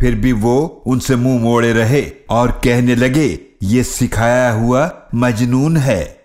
फिर भी वो उनसे मुँह मोड़े रहे और कहने लगे, ये सिखाया हुआ मजनून है।